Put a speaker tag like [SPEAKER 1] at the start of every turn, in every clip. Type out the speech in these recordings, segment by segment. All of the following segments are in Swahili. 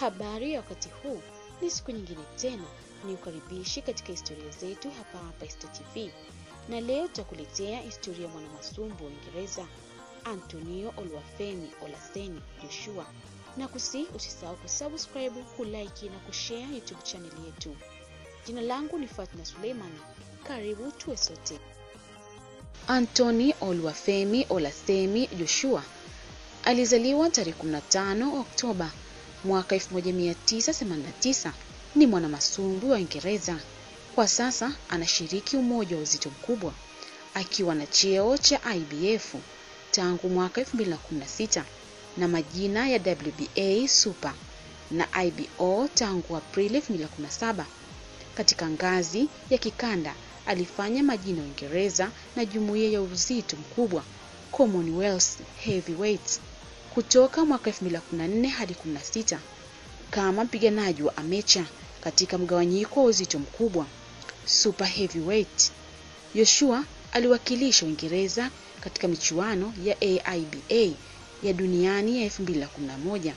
[SPEAKER 1] Habari ya wakati huu, ni siku nyingine tena ni ukaribishi katika historia zetu hapa hapa Esta TV, na leo tutakuletea historia ya mwanamasumbu wa Uingereza Antonio Oluwafemi Olaseni Joshua, na kusi usisahau kusubscribe, kulike na kushare YouTube channel yetu. Jina langu ni Fatna Suleiman, karibu tuwe sote. Antoni Oluwafemi Olasemi Joshua. Alizaliwa tarehe 15 Oktoba mwaka 1989. Ni mwanamasumbu wa Uingereza. Kwa sasa anashiriki umoja wa uzito mkubwa akiwa na cheo cha IBF tangu mwaka 2016 na majina ya WBA Super na IBO tangu Aprili 2017. Katika ngazi ya kikanda alifanya majina ya Uingereza na jumuiya ya uzito mkubwa Commonwealth Heavyweight kutoka mwaka 2014 hadi 16 kama mpiganaji wa amecha katika mgawanyiko wa uzito mkubwa Super Heavyweight. Joshua aliwakilisha Uingereza katika michuano ya AIBA ya duniani ya 2011.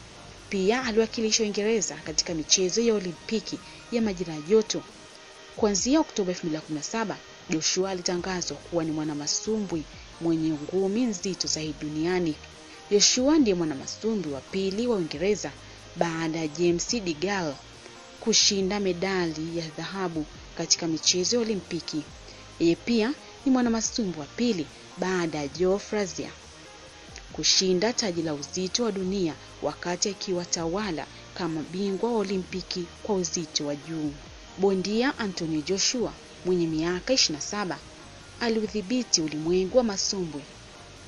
[SPEAKER 1] Pia aliwakilisha Uingereza katika michezo ya Olimpiki ya majira ya joto. Kuanzia Oktoba 2017, Joshua alitangazwa kuwa ni mwanamasumbwi mwenye ngumi nzito zaidi duniani. Joshua ndiye mwanamasumbwi wa pili wa Uingereza baada ya James de kushinda medali ya dhahabu katika michezo ya Olimpiki. Yeye pia ni mwanamasumbwi wa pili baada ya Joe Frazier kushinda taji la uzito wa dunia wakati akiwa tawala kama bingwa wa Olimpiki kwa uzito wa juu. Bondia Anthony Joshua mwenye miaka 27 aliudhibiti ulimwengu wa masumbwi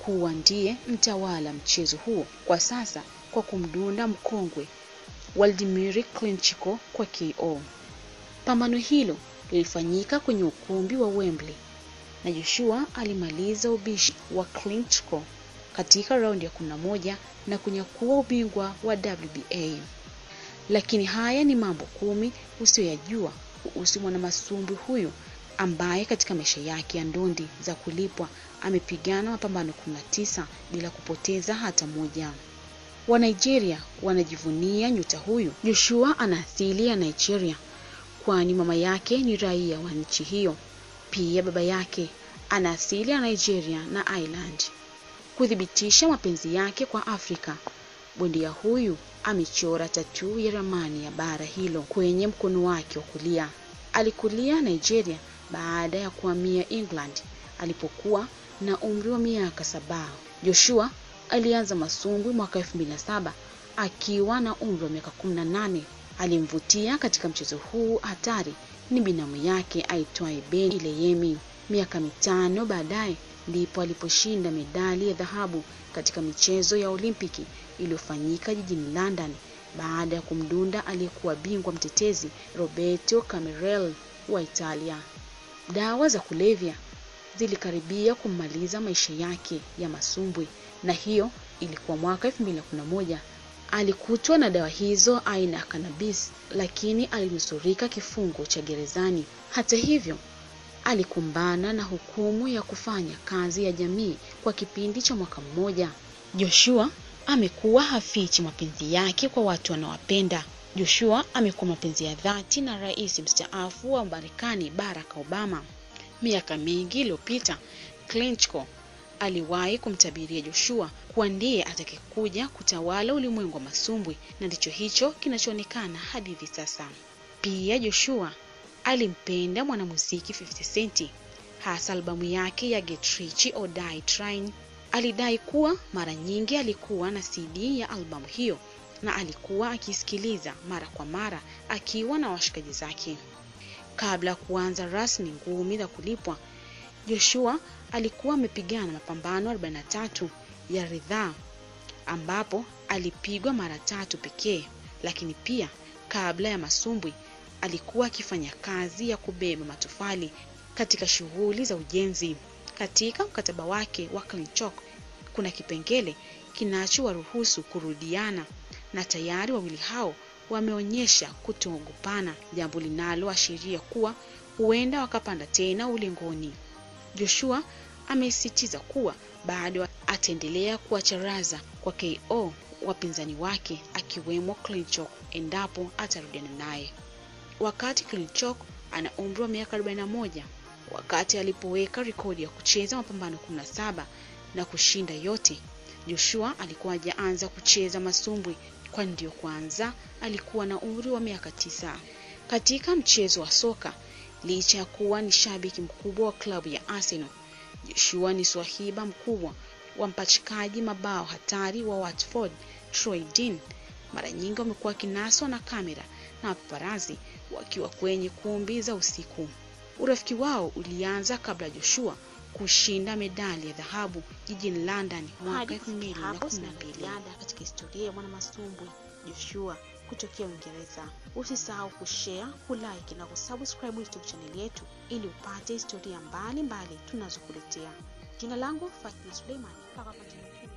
[SPEAKER 1] kuwa ndiye mtawala mchezo huo kwa sasa kwa kumdunda mkongwe Wladimir Klitschko kwa KO. Pambano hilo lilifanyika kwenye ukumbi wa Wembley na Joshua alimaliza ubishi wa Klitschko katika raundi ya 11 na kunyakua ubingwa wa WBA. Lakini haya ni mambo kumi usiyoyajua kuhusu mwanamasumbwi huyu ambaye katika maisha yake ya ndondi za kulipwa amepigana mapambano 19 bila kupoteza hata moja. Wa Nigeria wanajivunia nyota huyu. Joshua ana asili ya Nigeria kwani mama yake ni raia wa nchi hiyo. Pia baba yake ana asili ya Nigeria na Ireland. Kuthibitisha mapenzi yake kwa Afrika, bondia huyu amechora tatuu ya ramani ya bara hilo kwenye mkono wake wa kulia. Alikulia Nigeria baada ya kuhamia England alipokuwa na umri wa miaka saba. Joshua alianza masumbwi mwaka 2007 akiwa na umri wa miaka 18. Alimvutia katika mchezo huu hatari ni binamu yake aitwaye Ben Ileyemi. Miaka mitano baadaye ndipo aliposhinda medali ya dhahabu katika michezo ya Olimpiki iliyofanyika jijini London baada ya kumdunda aliyekuwa bingwa mtetezi Roberto Camerel wa Italia. Dawa za kulevya zilikaribia kummaliza maisha yake ya masumbwi, na hiyo ilikuwa mwaka 2011. Alikutwa na dawa hizo aina ya cannabis, lakini alinusurika kifungo cha gerezani. Hata hivyo, alikumbana na hukumu ya kufanya kazi ya jamii kwa kipindi cha mwaka mmoja. Joshua amekuwa hafichi mapenzi yake kwa watu wanaowapenda. Joshua amekuwa mapenzi ya dhati na rais mstaafu wa Marekani Barack Obama. Miaka mingi iliyopita, Klitschko aliwahi kumtabiria Joshua kuwa ndiye atakayekuja kutawala ulimwengu wa masumbwi, na ndicho hicho kinachoonekana hadi hivi sasa. Pia Joshua alimpenda mwanamuziki 50 Cent, hasa albamu yake ya getrichi Rich trin. Alidai kuwa mara nyingi alikuwa na CD ya albamu hiyo na alikuwa akisikiliza mara kwa mara akiwa na washikaji zake. Kabla ya kuanza rasmi ngumi za kulipwa, Joshua alikuwa amepigana mapambano 43 ya ridhaa ambapo alipigwa mara tatu pekee, lakini pia kabla ya masumbwi alikuwa akifanya kazi ya kubeba matofali katika shughuli za ujenzi. Katika mkataba wake wa Clinchok kuna kipengele kinachowaruhusu kurudiana na tayari wawili hao wameonyesha kutoogopana, jambo linaloashiria kuwa huenda wakapanda tena ulingoni. Joshua amesisitiza kuwa bado ataendelea kuwacharaza kwa KO wapinzani wake akiwemo Clinchok endapo atarudiana naye. Wakati Clinchok ana umri wa miaka 41 wakati alipoweka rekodi ya kucheza mapambano 17 na kushinda yote, Joshua alikuwa ajaanza kucheza masumbwi kwa ndio kwanza alikuwa na umri wa miaka tisa. Katika mchezo wa soka, licha ya kuwa ni shabiki mkubwa wa klabu ya Arsenal, Joshua ni swahiba mkubwa wa mpachikaji mabao hatari wa Watford Troy Deeney. Mara nyingi wamekuwa kinaswa na kamera na paparazi wakiwa kwenye kumbi za usiku. Urafiki wao ulianza kabla Joshua kushinda medali ya dhahabu jijini London mwaka 2012. Katika historia ya mwanamasumbwi Joshua kutokea Uingereza. Usisahau kushare, kulike na kusubscribe YouTube channel yetu ili upate historia mbalimbali tunazokuletea. Jina langu Fatma Suleiman, mpaka wakati mwingine.